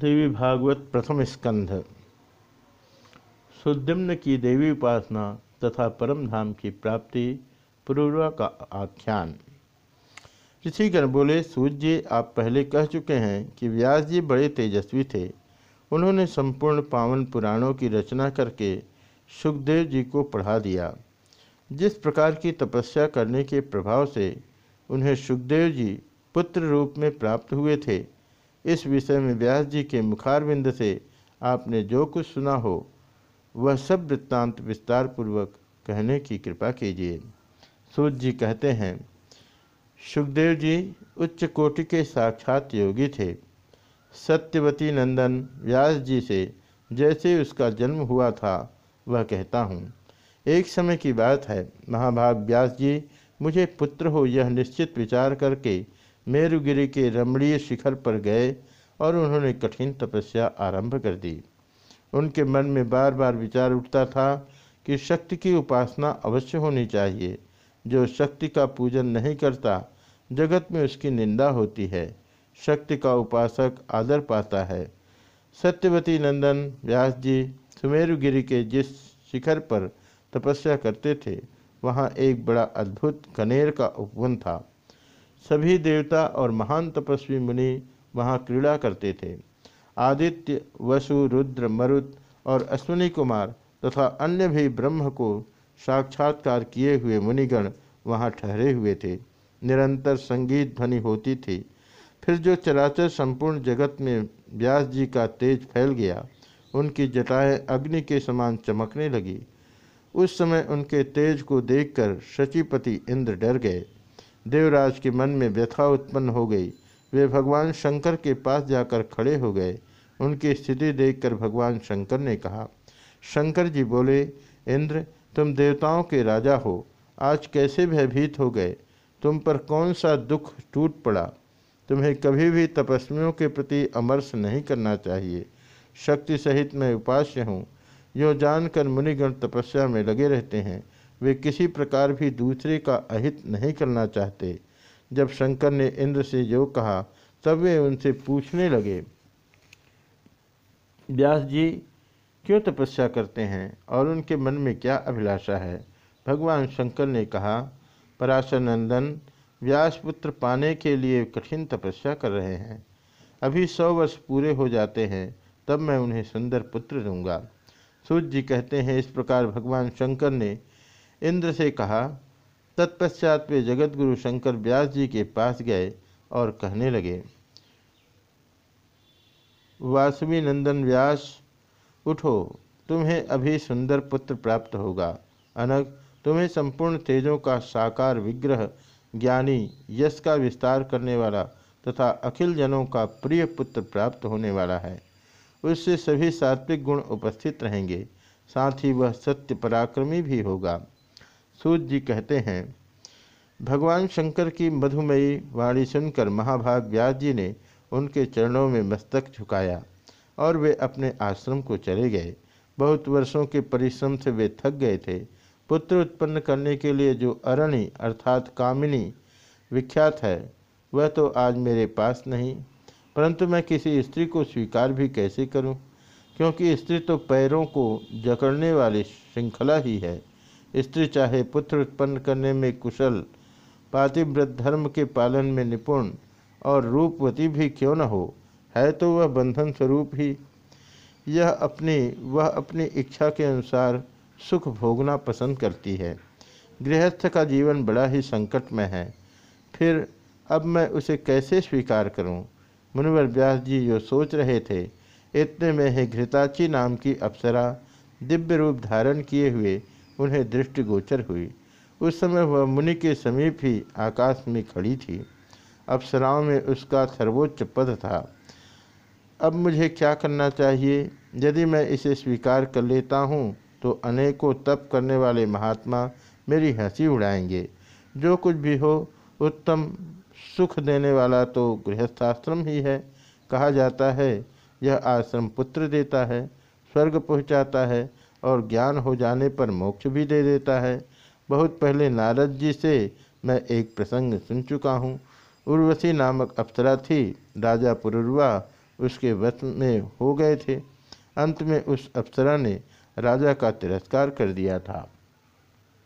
देवी भागवत प्रथम स्कंध। सुद्युम्न की देवी उपासना तथा परम धाम की प्राप्ति, पूर्वा का आख्यान। ऋषिगण बोले सूर्य आप पहले कह चुके हैं कि व्यास जी बड़े तेजस्वी थे। उन्होंने संपूर्ण पावन पुराणों की रचना करके सुखदेव जी को पढ़ा दिया। जिस प्रकार की तपस्या करने के प्रभाव से उन्हें सुखदेव जी पुत्र रूप में प्राप्त हुए थे इस विषय में व्यास जी के मुखारविंद से आपने जो कुछ सुना हो, वह सब वृत्तांत विस्तार पूर्वक कहने की कृपा कीजिए। सूर्य जी कहते हैं, सुखदेव जी, उच्च कोटि के साक्षात योगी थे। सत्यवती नंदन व्यास जी से जैसे उसका जन्म हुआ था, वह कहता हूँ, एक समय की बात है, महाभाग व्यास जी, मुझे पुत्र हो यह निश्चित विचार करके मेरुगिरी के रमणीय शिखर पर गए और उन्होंने कठिन तपस्या आरंभ कर दी। उनके मन में बार बार विचार उठता था कि शक्ति की उपासना अवश्य होनी चाहिए। जो शक्ति का पूजन नहीं करता, जगत में उसकी निंदा होती है। शक्ति का उपासक आदर पाता है। सत्यवती नंदन, व्यास जी, सुमेरुगिरी के जिस शिखर पर तपस्या करते थे, वहाँ एक बड़ा अद्भुत कनेर का उपवन था। सभी देवता और महान तपस्वी मुनि वहाँ क्रीड़ा करते थे। आदित्य, वसु, रुद्र, मरुत और अश्विनी कुमार तथा अन्य भी ब्रह्म को साक्षात्कार किए हुए मुनिगण वहाँ ठहरे हुए थे। निरंतर संगीत ध्वनि होती थी। फिर जो चराचर संपूर्ण जगत में व्यास जी का तेज फैल गया, उनकी जटाएँ अग्नि के समान चमकने लगी। उस समय उनके तेज को देखकर शचीपति इंद्र डर गए। देवराज के मन में व्यथा उत्पन्न हो गई। वे भगवान शंकर के पास जाकर खड़े हो गए। उनकी स्थिति देखकर भगवान शंकर ने कहा, शंकर जी बोले, इंद्र, तुम देवताओं के राजा हो। आज कैसे भयभीत हो गए? तुम पर कौन सा दुख टूट पड़ा? तुम्हें कभी भी तपस्वियों के प्रति अमर्ष नहीं करना चाहिए। शक्ति सहित मैं उपास्य हूँ। यो जानकर मुनिगण तपस्या में लगे रहते हैं। वे किसी प्रकार भी दूसरे का अहित नहीं करना चाहते। जब शंकर ने इंद्र से जो कहा, तब वे उनसे पूछने लगे, व्यास जी, क्यों तपस्या करते हैं और उनके मन में क्या अभिलाषा है? भगवान शंकर ने कहा पराशर नंदन व्यास पुत्र पाने के लिए कठिन तपस्या कर रहे हैं। अभी सौ वर्ष पूरे हो जाते हैं, तब मैं उन्हें सुंदर पुत्र दूँगा। सूर्य जी कहते हैं, इस प्रकार भगवान शंकर ने इंद्र से कहा, तत्पश्चात वे जगतगुरु शंकर व्यास जी के पास गए और कहने लगे, वासवी नंदन व्यास, उठो, तुम्हें अभी सुंदर पुत्र प्राप्त होगा। अनग, तुम्हें संपूर्ण तेजों का साकार विग्रह, ज्ञानी, यश का विस्तार करने वाला तथा अखिल जनों का प्रिय पुत्र प्राप्त होने वाला है। उससे सभी सात्विक गुण उपस्थित रहेंगे। साथ ही वह सत्य पराक्रमी भी होगा। सूर्य जी कहते हैं, भगवान शंकर की मधुमयी वाणी सुनकर महाभाग व्यास जी ने उनके चरणों में मस्तक झुकाया और वे अपने आश्रम को चले गए। बहुत वर्षों के परिश्रम से वे थक गए थे। पुत्र उत्पन्न करने के लिए जो अरणी अर्थात कामिनी विख्यात है, वह तो आज मेरे पास नहीं। परंतु मैं किसी स्त्री को स्वीकार भी कैसे करूँ? क्योंकि स्त्री तो पैरों को जकड़ने वाली श्रृंखला ही है। स्त्री चाहे पुत्र उत्पन्न करने में कुशल पातिव्रत धर्म के पालन में निपुण और रूपवती भी क्यों न हो, है तो वह बंधन स्वरूप ही। यह अपनी, वह अपनी इच्छा के अनुसार सुख भोगना पसंद करती है। गृहस्थ का जीवन बड़ा ही संकट में है। फिर, अब मैं उसे कैसे स्वीकार करूँ? मुनिवर व्यास जी जो सोच रहे थे। इतने में ही घृताची नाम की अप्सरा दिव्य रूप धारण किए हुए उन्हें दृष्टिगोचर हुई। उस समय वह मुनि के समीप ही आकाश में खड़ी थी। अप्सराओं में उसका सर्वोच्च पद था। अब मुझे क्या करना चाहिए? यदि मैं इसे स्वीकार कर लेता हूँ तो अनेकों तप करने वाले महात्मा मेरी हँसी उड़ाएँगे। जो कुछ भी हो, उत्तम सुख देने वाला तो गृहस्थाश्रम ही है। कहा जाता है, यह आश्रम पुत्र देता है, स्वर्ग पहुँचाता है और ज्ञान हो जाने पर मोक्ष भी दे देता है। बहुत पहले नारद जी से मैं एक प्रसंग सुन चुका हूँ। उर्वशी नामक अप्सरा थी, राजा पुरुर्वा उसके वश में हो गए थे। अंत में उस अप्सरा ने राजा का तिरस्कार कर दिया था।